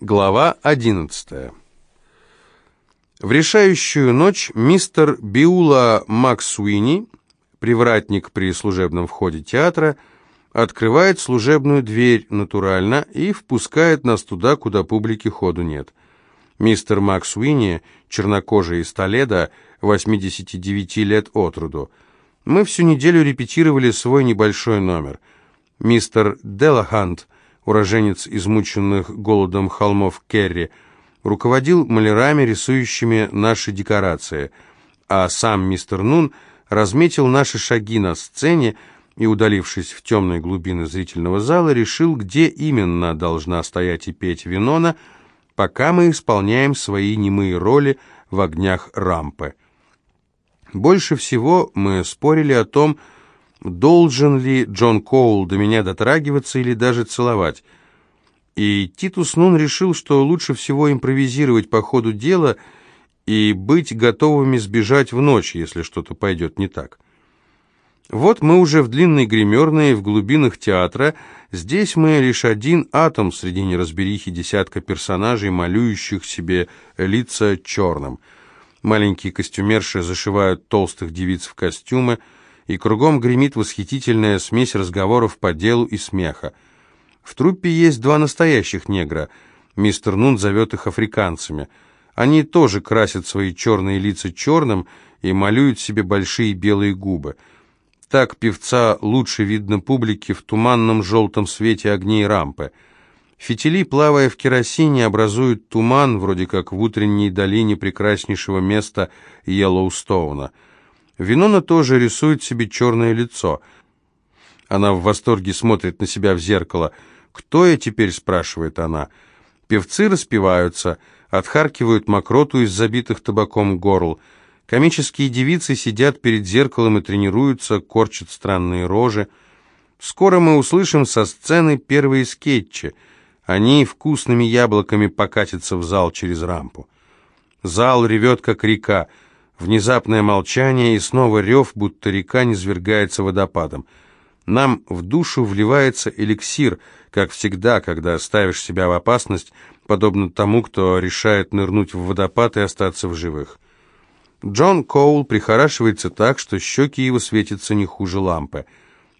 Глава 11. В решающую ночь мистер Биула Максуини, привратник при служебном входе театра, открывает служебную дверь натурально и впускает нас туда, куда публики ходу нет. Мистер Максуини, чернокожий из Толедо, 89 лет от роду. Мы всю неделю репетировали свой небольшой номер. Мистер Делахант – уроженец измученных голодом холмов Керри, руководил малярами, рисующими наши декорации, а сам мистер Нун разметил наши шаги на сцене и, удалившись в темные глубины зрительного зала, решил, где именно должна стоять и петь Винона, пока мы исполняем свои немые роли в огнях рампы. Больше всего мы спорили о том, что должен ли Джон Коул до меня дотрагиваться или даже целовать. И Титус Нун решил, что лучше всего импровизировать по ходу дела и быть готовыми сбежать в ночь, если что-то пойдет не так. Вот мы уже в длинной гримерной, в глубинах театра. Здесь мы лишь один атом среди неразберихи десятка персонажей, малюющих себе лица черным. Маленькие костюмерши зашивают толстых девиц в костюмы, и кругом гремит восхитительная смесь разговоров по делу и смеха. В труппе есть два настоящих негра. Мистер Нун зовет их африканцами. Они тоже красят свои черные лица черным и малюют себе большие белые губы. Так певца лучше видно публике в туманном желтом свете огней рампы. Фитили, плавая в керосине, образуют туман, вроде как в утренней долине прекраснейшего места Йеллоустоуна. Винона тоже рисует себе черное лицо. Она в восторге смотрит на себя в зеркало. «Кто я теперь?» – спрашивает она. Певцы распеваются, отхаркивают мокроту из забитых табаком горл. Комические девицы сидят перед зеркалом и тренируются, корчат странные рожи. Скоро мы услышим со сцены первые скетчи. Они вкусными яблоками покатятся в зал через рампу. Зал ревет, как река. Внезапное молчание и снова рев, будто река низвергается водопадом. Нам в душу вливается эликсир, как всегда, когда ставишь себя в опасность, подобно тому, кто решает нырнуть в водопад и остаться в живых. Джон Коул прихорашивается так, что щеки его светятся не хуже лампы.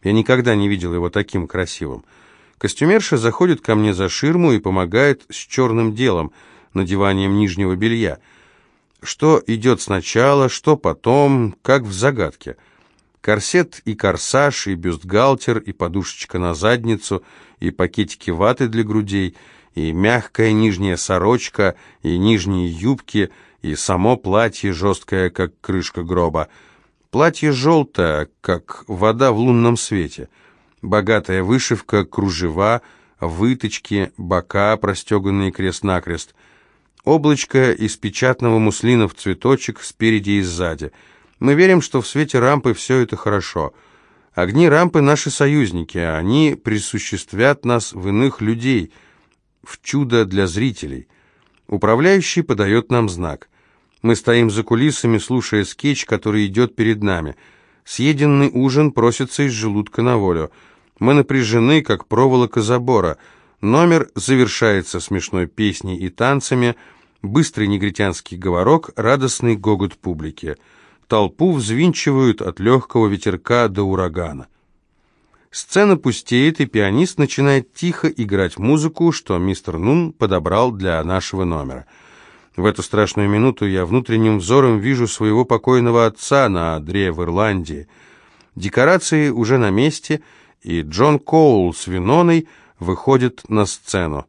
Я никогда не видел его таким красивым. Костюмерша заходит ко мне за ширму и помогает с черным делом, надеванием нижнего белья — что идет сначала, что потом, как в загадке. Корсет и корсаж, и бюстгальтер, и подушечка на задницу, и пакетики ваты для грудей, и мягкая нижняя сорочка, и нижние юбки, и само платье жесткое, как крышка гроба. Платье желтое, как вода в лунном свете. Богатая вышивка, кружева, выточки, бока, простеганные крест-накрест — Облачко из печатного муслина в цветочек спереди и сзади. Мы верим, что в свете рампы все это хорошо. Огни рампы — наши союзники, они присуществят нас в иных людей, в чудо для зрителей. Управляющий подает нам знак. Мы стоим за кулисами, слушая скетч, который идет перед нами. Съеденный ужин просится из желудка на волю. Мы напряжены, как проволока забора. Номер завершается смешной песней и танцами — Быстрый негритянский говорок, радостный гогот публики. Толпу взвинчивают от легкого ветерка до урагана. Сцена пустеет, и пианист начинает тихо играть музыку, что мистер Нун подобрал для нашего номера. В эту страшную минуту я внутренним взором вижу своего покойного отца на одре в Ирландии. Декорации уже на месте, и Джон Коул с Виноной выходит на сцену.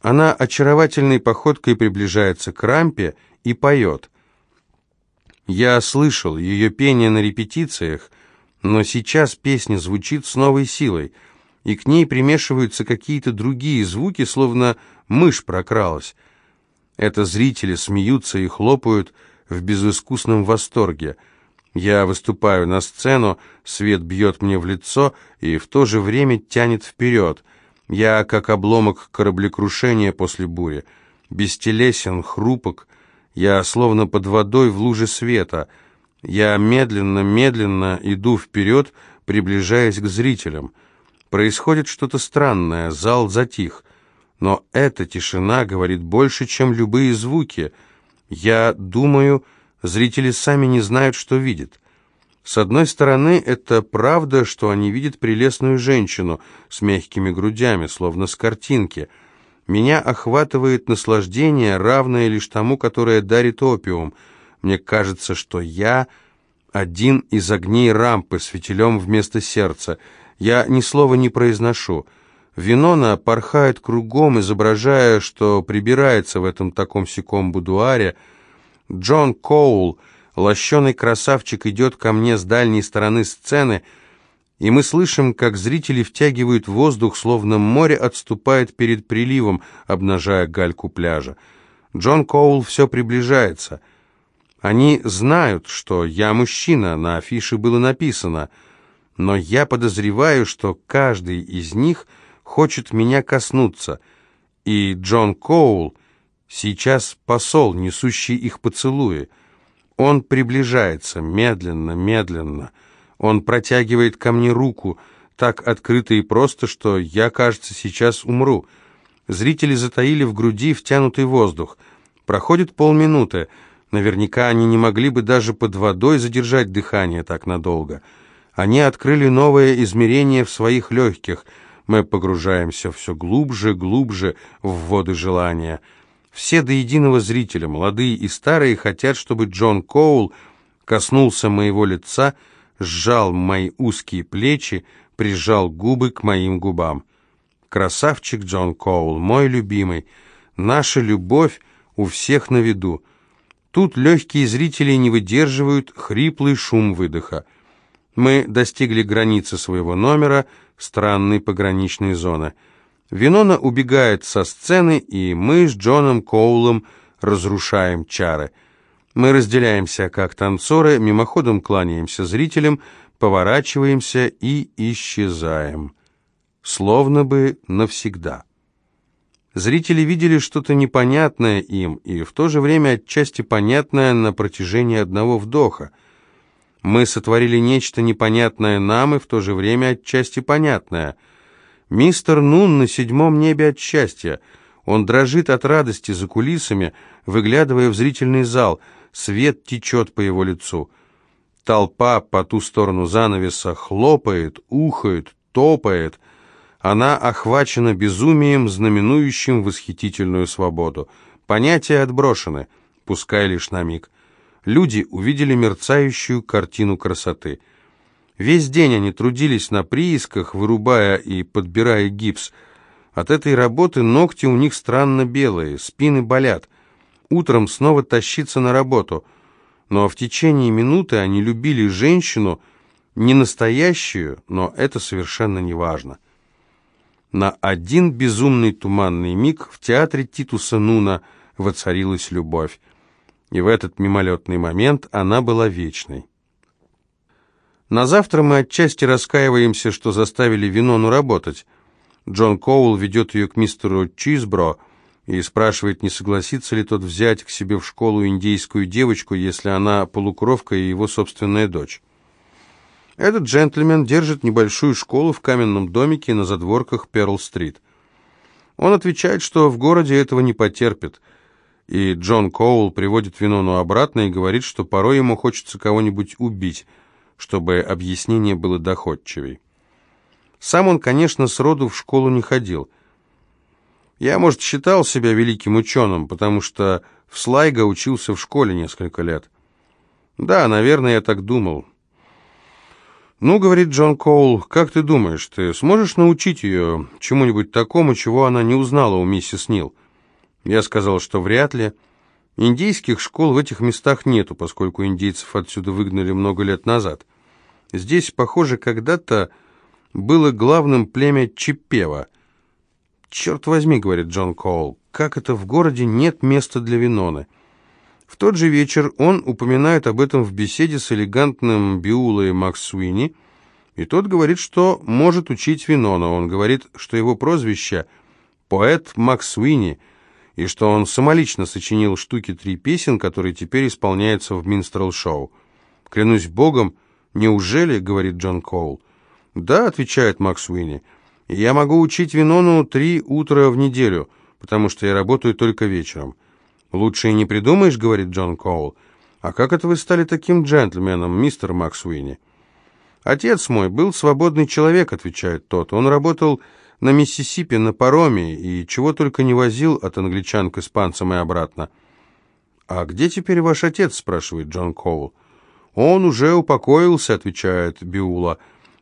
Она очаровательной походкой приближается к рампе и поет. Я слышал ее пение на репетициях, но сейчас песня звучит с новой силой, и к ней примешиваются какие-то другие звуки, словно мышь прокралась. Это зрители смеются и хлопают в безыскусном восторге. Я выступаю на сцену, свет бьет мне в лицо и в то же время тянет вперед — я как обломок кораблекрушения после бури, бестелесен, хрупок, я словно под водой в луже света. Я медленно-медленно иду вперед, приближаясь к зрителям. Происходит что-то странное, зал затих. Но эта тишина говорит больше, чем любые звуки. Я думаю, зрители сами не знают, что видят. С одной стороны, это правда, что они видят прелестную женщину с мягкими грудями, словно с картинки. Меня охватывает наслаждение, равное лишь тому, которое дарит опиум. Мне кажется, что я один из огней рампы с фитилем вместо сердца. Я ни слова не произношу. Винона порхает кругом, изображая, что прибирается в этом таком-сяком будуаре. Джон Коул, лощеный красавчик, идет ко мне с дальней стороны сцены, и мы слышим, как зрители втягивают воздух, словно море отступает перед приливом, обнажая гальку пляжа. Джон Коул все приближается. Они знают, что я мужчина, на афише было написано, но я подозреваю, что каждый из них — хочет меня коснуться, и Джон Коул сейчас посол, несущий их поцелуи. Он приближается медленно, медленно. Он протягивает ко мне руку, так открыто и просто, что я, кажется, сейчас умру. Зрители затаили в груди втянутый воздух. Проходит полминуты. Наверняка они не могли бы даже под водой задержать дыхание так надолго. Они открыли новое измерение в своих легких — мы погружаемся все глубже, глубже в воды желания. Все до единого зрителя, молодые и старые, хотят, чтобы Джон Коул коснулся моего лица, сжал мои узкие плечи, прижал губы к моим губам. Красавчик Джон Коул, мой любимый, наша любовь у всех на виду. Тут легкие зрители не выдерживают хриплый шум выдоха. Мы достигли границы своего номера, странной пограничной зоны. Винона убегает со сцены, и мы с Джоном Коулом разрушаем чары. Мы разделяемся как танцоры, мимоходом кланяемся зрителям, поворачиваемся и исчезаем. Словно бы навсегда. Зрители видели что-то непонятное им, и в то же время отчасти понятное на протяжении одного вдоха – мы сотворили нечто непонятное нам и в то же время отчасти понятное. Мистер Нун на седьмом небе от счастья. Он дрожит от радости за кулисами, выглядывая в зрительный зал. Свет течет по его лицу. Толпа по ту сторону занавеса хлопает, ухает, топает. Она охвачена безумием, знаменующим восхитительную свободу. Понятия отброшены, пускай лишь на миг люди увидели мерцающую картину красоты. Весь день они трудились на приисках, вырубая и подбирая гипс. От этой работы ногти у них странно белые, спины болят. Утром снова тащиться на работу. Но в течение минуты они любили женщину, не настоящую, но это совершенно не важно. На один безумный туманный миг в театре Титуса Нуна воцарилась любовь и в этот мимолетный момент она была вечной. На завтра мы отчасти раскаиваемся, что заставили Винону работать. Джон Коул ведет ее к мистеру Чизбро и спрашивает, не согласится ли тот взять к себе в школу индейскую девочку, если она полукровка и его собственная дочь. Этот джентльмен держит небольшую школу в каменном домике на задворках Перл-стрит. Он отвечает, что в городе этого не потерпит – и Джон Коул приводит Винону обратно и говорит, что порой ему хочется кого-нибудь убить, чтобы объяснение было доходчивей. Сам он, конечно, сроду в школу не ходил. Я, может, считал себя великим ученым, потому что в Слайго учился в школе несколько лет. Да, наверное, я так думал. «Ну, — говорит Джон Коул, — как ты думаешь, ты сможешь научить ее чему-нибудь такому, чего она не узнала у миссис Нил?» Я сказал, что вряд ли. Индийских школ в этих местах нету, поскольку индейцев отсюда выгнали много лет назад. Здесь, похоже, когда-то было главным племя Чипева. «Черт возьми», — говорит Джон Коул, — «как это в городе нет места для Виноны?» В тот же вечер он упоминает об этом в беседе с элегантным Биулой Максуини, и тот говорит, что может учить Винона. Он говорит, что его прозвище «Поэт Максуини», и что он самолично сочинил штуки три песен, которые теперь исполняются в Минстрел-шоу. «Клянусь богом, неужели?» — говорит Джон Коул. «Да», — отвечает Макс Уинни. Я могу учить Винону три утра в неделю, потому что я работаю только вечером. «Лучше и не придумаешь», — говорит Джон Коул. «А как это вы стали таким джентльменом, мистер Максуини?» «Отец мой был свободный человек», — отвечает тот. «Он работал на Миссисипи на пароме и чего только не возил от англичан к испанцам и обратно». «А где теперь ваш отец?» — спрашивает Джон Коул. «Он уже упокоился», — отвечает Биула.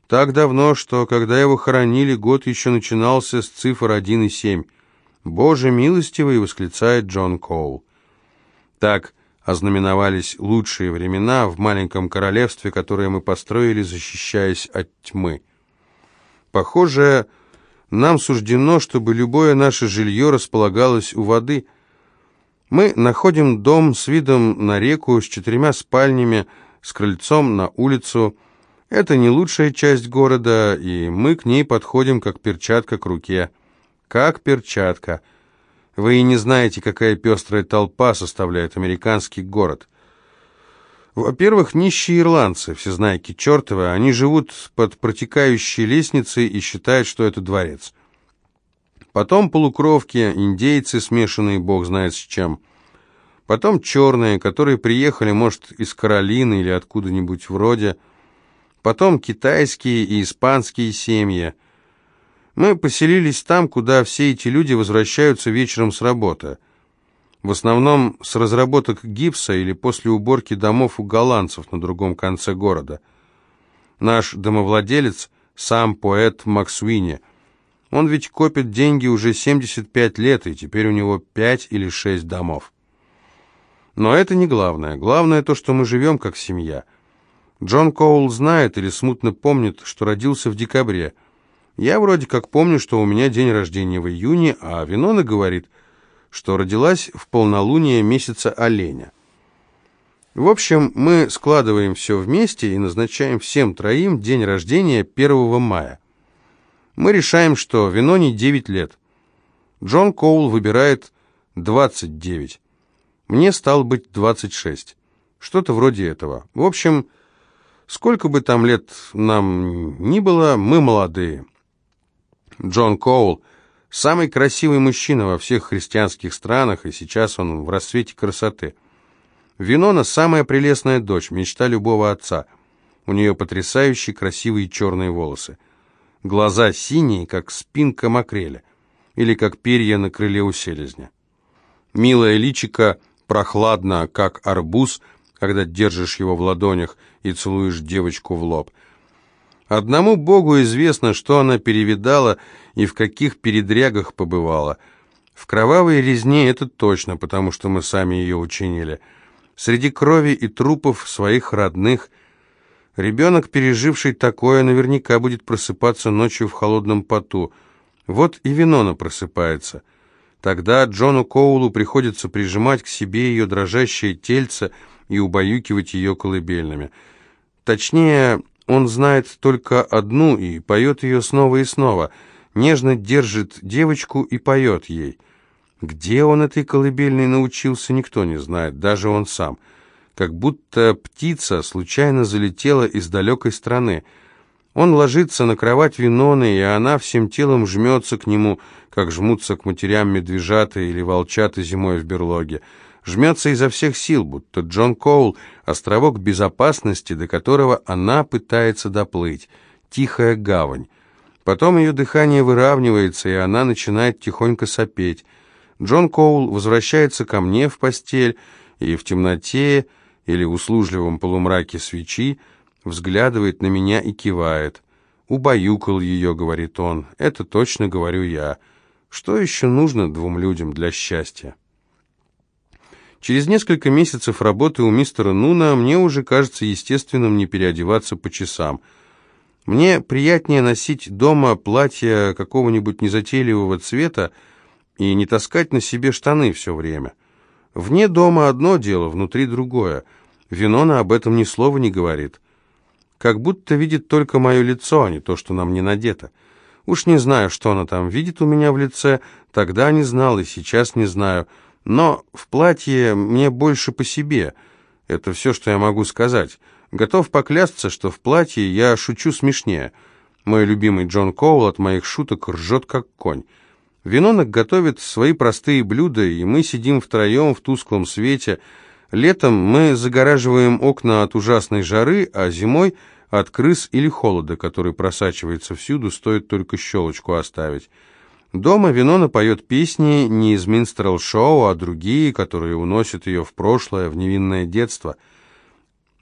«Так давно, что, когда его хоронили, год еще начинался с цифр 1 и 7». «Боже милостивый!» — восклицает Джон Коул. Так ознаменовались лучшие времена в маленьком королевстве, которое мы построили, защищаясь от тьмы. Похоже, нам суждено, чтобы любое наше жилье располагалось у воды. Мы находим дом с видом на реку, с четырьмя спальнями, с крыльцом на улицу. Это не лучшая часть города, и мы к ней подходим, как перчатка к руке. Как перчатка. Вы и не знаете, какая пестрая толпа составляет американский город. Во-первых, нищие ирландцы, всезнайки чертовы, они живут под протекающей лестницей и считают, что это дворец. Потом полукровки, индейцы, смешанные бог знает с чем. Потом черные, которые приехали, может, из Каролины или откуда-нибудь вроде. Потом китайские и испанские семьи. Мы поселились там, куда все эти люди возвращаются вечером с работы. В основном с разработок гипса или после уборки домов у голландцев на другом конце города. Наш домовладелец – сам поэт Максуини – он ведь копит деньги уже 75 лет, и теперь у него 5 или 6 домов. Но это не главное. Главное то, что мы живем как семья. Джон Коул знает или смутно помнит, что родился в декабре. Я вроде как помню, что у меня день рождения в июне, а Винона говорит, что родилась в полнолуние месяца оленя. В общем, мы складываем все вместе и назначаем всем троим день рождения 1 мая. Мы решаем, что Винони 9 лет. Джон Коул выбирает 29. Мне стал быть 26. Что-то вроде этого. В общем, сколько бы там лет нам ни было, мы молодые. Джон Коул – самый красивый мужчина во всех христианских странах, и сейчас он в расцвете красоты. Винона – самая прелестная дочь, мечта любого отца. У нее потрясающие красивые черные волосы глаза синие, как спинка макреля, или как перья на крыле у селезня. Милое личико прохладно, как арбуз, когда держишь его в ладонях и целуешь девочку в лоб. Одному Богу известно, что она перевидала и в каких передрягах побывала. В кровавой резне это точно, потому что мы сами ее учинили. Среди крови и трупов своих родных – Ребенок, переживший такое, наверняка будет просыпаться ночью в холодном поту. Вот и Винона просыпается. Тогда Джону Коулу приходится прижимать к себе ее дрожащее тельце и убаюкивать ее колыбельными. Точнее, он знает только одну и поет ее снова и снова. Нежно держит девочку и поет ей. Где он этой колыбельной научился, никто не знает, даже он сам – как будто птица случайно залетела из далекой страны. Он ложится на кровать Виноны, и она всем телом жмется к нему, как жмутся к матерям медвежата или волчата зимой в берлоге. Жмется изо всех сил, будто Джон Коул — островок безопасности, до которого она пытается доплыть. Тихая гавань. Потом ее дыхание выравнивается, и она начинает тихонько сопеть. Джон Коул возвращается ко мне в постель, и в темноте или услужливом полумраке свечи, взглядывает на меня и кивает. «Убаюкал ее», — говорит он, — «это точно говорю я. Что еще нужно двум людям для счастья?» Через несколько месяцев работы у мистера Нуна мне уже кажется естественным не переодеваться по часам. Мне приятнее носить дома платье какого-нибудь незатейливого цвета и не таскать на себе штаны все время. Вне дома одно дело, внутри другое. Винона об этом ни слова не говорит. Как будто видит только мое лицо, а не то, что нам не надето. Уж не знаю, что она там видит у меня в лице, тогда не знал и сейчас не знаю. Но в платье мне больше по себе. Это все, что я могу сказать. Готов поклясться, что в платье я шучу смешнее. Мой любимый Джон Коул от моих шуток ржет как конь. Винонок готовит свои простые блюда, и мы сидим втроем в тусклом свете. Летом мы загораживаем окна от ужасной жары, а зимой от крыс или холода, который просачивается всюду, стоит только щелочку оставить. Дома Винона поет песни не из минстрел-шоу, а другие, которые уносят ее в прошлое, в невинное детство.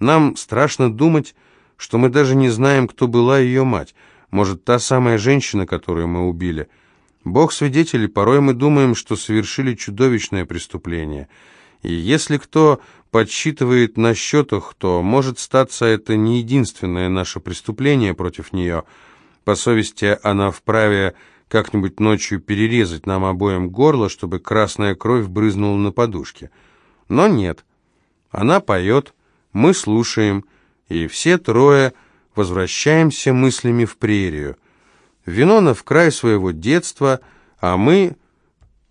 Нам страшно думать, что мы даже не знаем, кто была ее мать. Может, та самая женщина, которую мы убили – Бог свидетель, порой мы думаем, что совершили чудовищное преступление. И если кто подсчитывает на счетах, то, может статься, это не единственное наше преступление против нее. По совести она вправе как-нибудь ночью перерезать нам обоим горло, чтобы красная кровь брызнула на подушке. Но нет. Она поет, мы слушаем, и все трое возвращаемся мыслями в прерию. Винона в край своего детства, а мы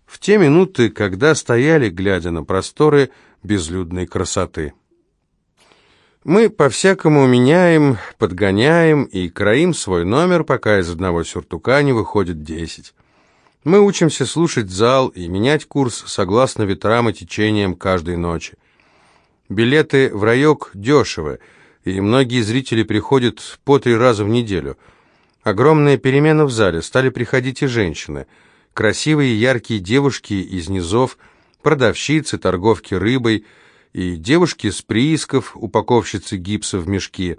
в те минуты, когда стояли, глядя на просторы безлюдной красоты. Мы по-всякому меняем, подгоняем и краим свой номер, пока из одного сюртука не выходит десять. Мы учимся слушать зал и менять курс согласно ветрам и течениям каждой ночи. Билеты в райок дешевы, и многие зрители приходят по три раза в неделю – Огромная перемена в зале, стали приходить и женщины. Красивые яркие девушки из низов, продавщицы, торговки рыбой и девушки с приисков, упаковщицы гипса в мешки.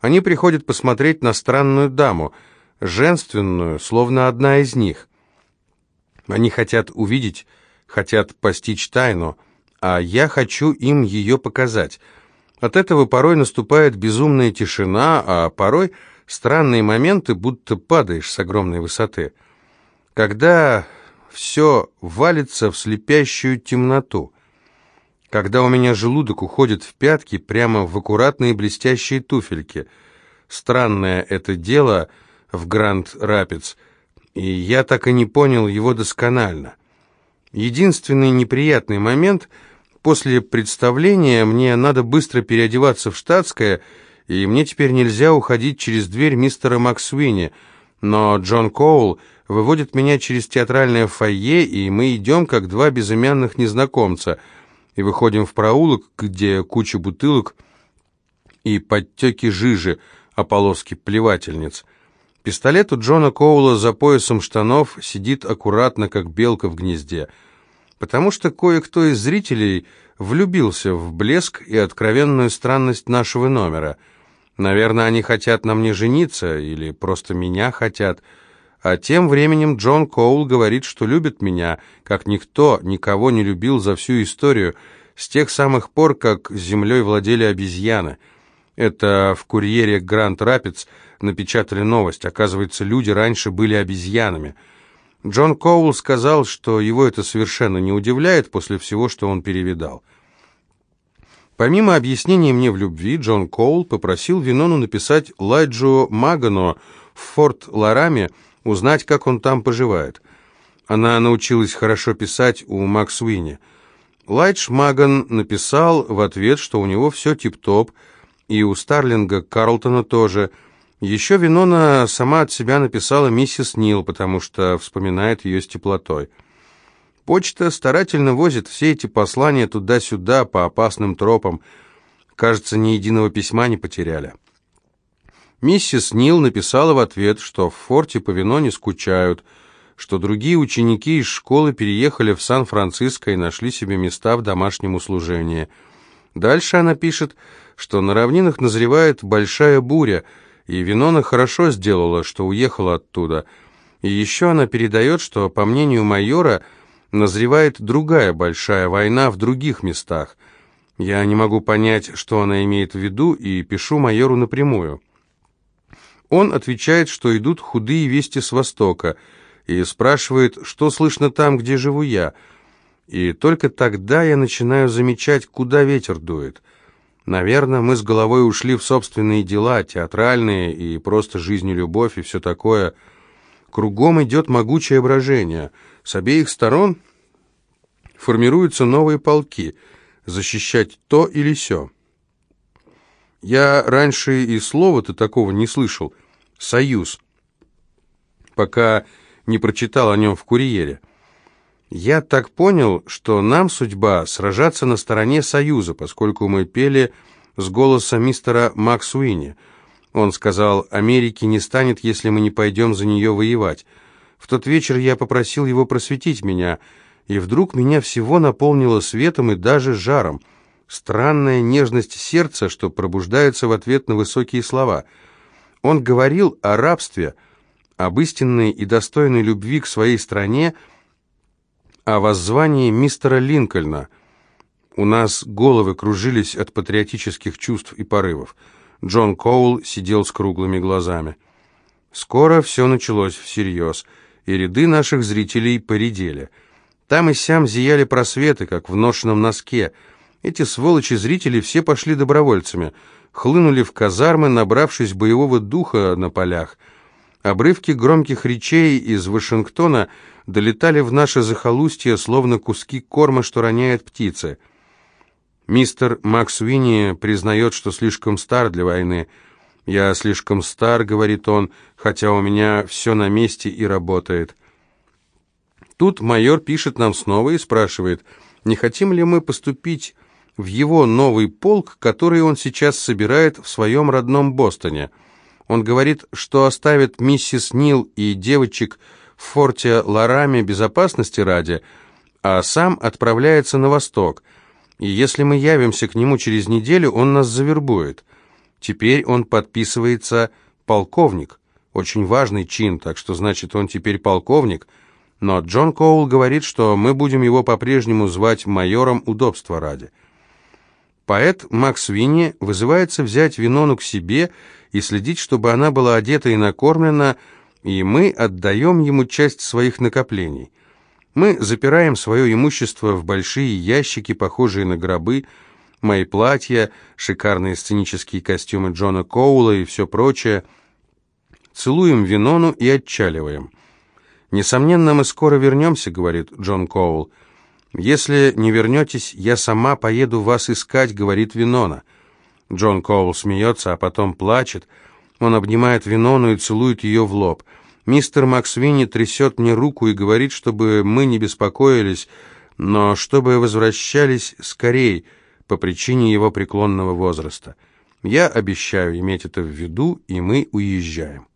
Они приходят посмотреть на странную даму, женственную, словно одна из них. Они хотят увидеть, хотят постичь тайну, а я хочу им ее показать. От этого порой наступает безумная тишина, а порой странные моменты, будто падаешь с огромной высоты. Когда все валится в слепящую темноту. Когда у меня желудок уходит в пятки прямо в аккуратные блестящие туфельки. Странное это дело в Гранд Рапидс, и я так и не понял его досконально. Единственный неприятный момент — после представления мне надо быстро переодеваться в штатское — и мне теперь нельзя уходить через дверь мистера Максуини, но Джон Коул выводит меня через театральное фойе, и мы идем, как два безымянных незнакомца, и выходим в проулок, где куча бутылок и подтеки жижи, а полоски плевательниц. Пистолет у Джона Коула за поясом штанов сидит аккуратно, как белка в гнезде, потому что кое-кто из зрителей влюбился в блеск и откровенную странность нашего номера — Наверное, они хотят на мне жениться или просто меня хотят. А тем временем Джон Коул говорит, что любит меня, как никто никого не любил за всю историю, с тех самых пор, как землей владели обезьяны. Это в курьере Гранд Рапидс напечатали новость. Оказывается, люди раньше были обезьянами. Джон Коул сказал, что его это совершенно не удивляет после всего, что он перевидал. Помимо объяснений мне в любви, Джон Коул попросил Винону написать Лайджу Магано в Форт Лараме, узнать, как он там поживает. Она научилась хорошо писать у Макс Уинни. Лайдж Маган написал в ответ, что у него все тип-топ, и у Старлинга Карлтона тоже. Еще Винона сама от себя написала миссис Нил, потому что вспоминает ее с теплотой. Почта старательно возит все эти послания туда-сюда по опасным тропам. Кажется, ни единого письма не потеряли. Миссис Нил написала в ответ, что в форте по вино не скучают, что другие ученики из школы переехали в Сан-Франциско и нашли себе места в домашнем услужении. Дальше она пишет, что на равнинах назревает большая буря, и Винона хорошо сделала, что уехала оттуда. И еще она передает, что, по мнению майора, назревает другая большая война в других местах. Я не могу понять, что она имеет в виду, и пишу майору напрямую. Он отвечает, что идут худые вести с Востока, и спрашивает, что слышно там, где живу я. И только тогда я начинаю замечать, куда ветер дует. Наверное, мы с головой ушли в собственные дела, театральные и просто жизнь и любовь и все такое. Кругом идет могучее брожение — с обеих сторон формируются новые полки, защищать то или сё. Я раньше и слова-то такого не слышал. Союз. пока не прочитал о нем в «Курьере». Я так понял, что нам судьба сражаться на стороне Союза, поскольку мы пели с голоса мистера Максуини. Он сказал, Америки не станет, если мы не пойдем за нее воевать. В тот вечер я попросил его просветить меня, и вдруг меня всего наполнило светом и даже жаром. Странная нежность сердца, что пробуждается в ответ на высокие слова. Он говорил о рабстве, об истинной и достойной любви к своей стране, о воззвании мистера Линкольна. У нас головы кружились от патриотических чувств и порывов. Джон Коул сидел с круглыми глазами. Скоро все началось всерьез, и ряды наших зрителей поредели. Там и сям зияли просветы, как в ношенном носке. Эти сволочи-зрители все пошли добровольцами, хлынули в казармы, набравшись боевого духа на полях. Обрывки громких речей из Вашингтона долетали в наше захолустье, словно куски корма, что роняет птицы — Мистер Макс Уинни признает, что слишком стар для войны. «Я слишком стар», — говорит он, «хотя у меня все на месте и работает». Тут майор пишет нам снова и спрашивает, не хотим ли мы поступить в его новый полк, который он сейчас собирает в своем родном Бостоне. Он говорит, что оставит миссис Нил и девочек в форте Лараме безопасности ради, а сам отправляется на восток — и если мы явимся к нему через неделю, он нас завербует. Теперь он подписывается полковник. Очень важный чин, так что значит он теперь полковник. Но Джон Коул говорит, что мы будем его по-прежнему звать майором удобства ради. Поэт Макс Винни вызывается взять Винону к себе и следить, чтобы она была одета и накормлена, и мы отдаем ему часть своих накоплений. Мы запираем свое имущество в большие ящики, похожие на гробы, мои платья, шикарные сценические костюмы Джона Коула и все прочее. Целуем Винону и отчаливаем. «Несомненно, мы скоро вернемся», — говорит Джон Коул. «Если не вернетесь, я сама поеду вас искать», — говорит Винона. Джон Коул смеется, а потом плачет. Он обнимает Винону и целует ее в лоб — Мистер Максвини трясет мне руку и говорит, чтобы мы не беспокоились, но чтобы возвращались скорей по причине его преклонного возраста. Я обещаю иметь это в виду, и мы уезжаем.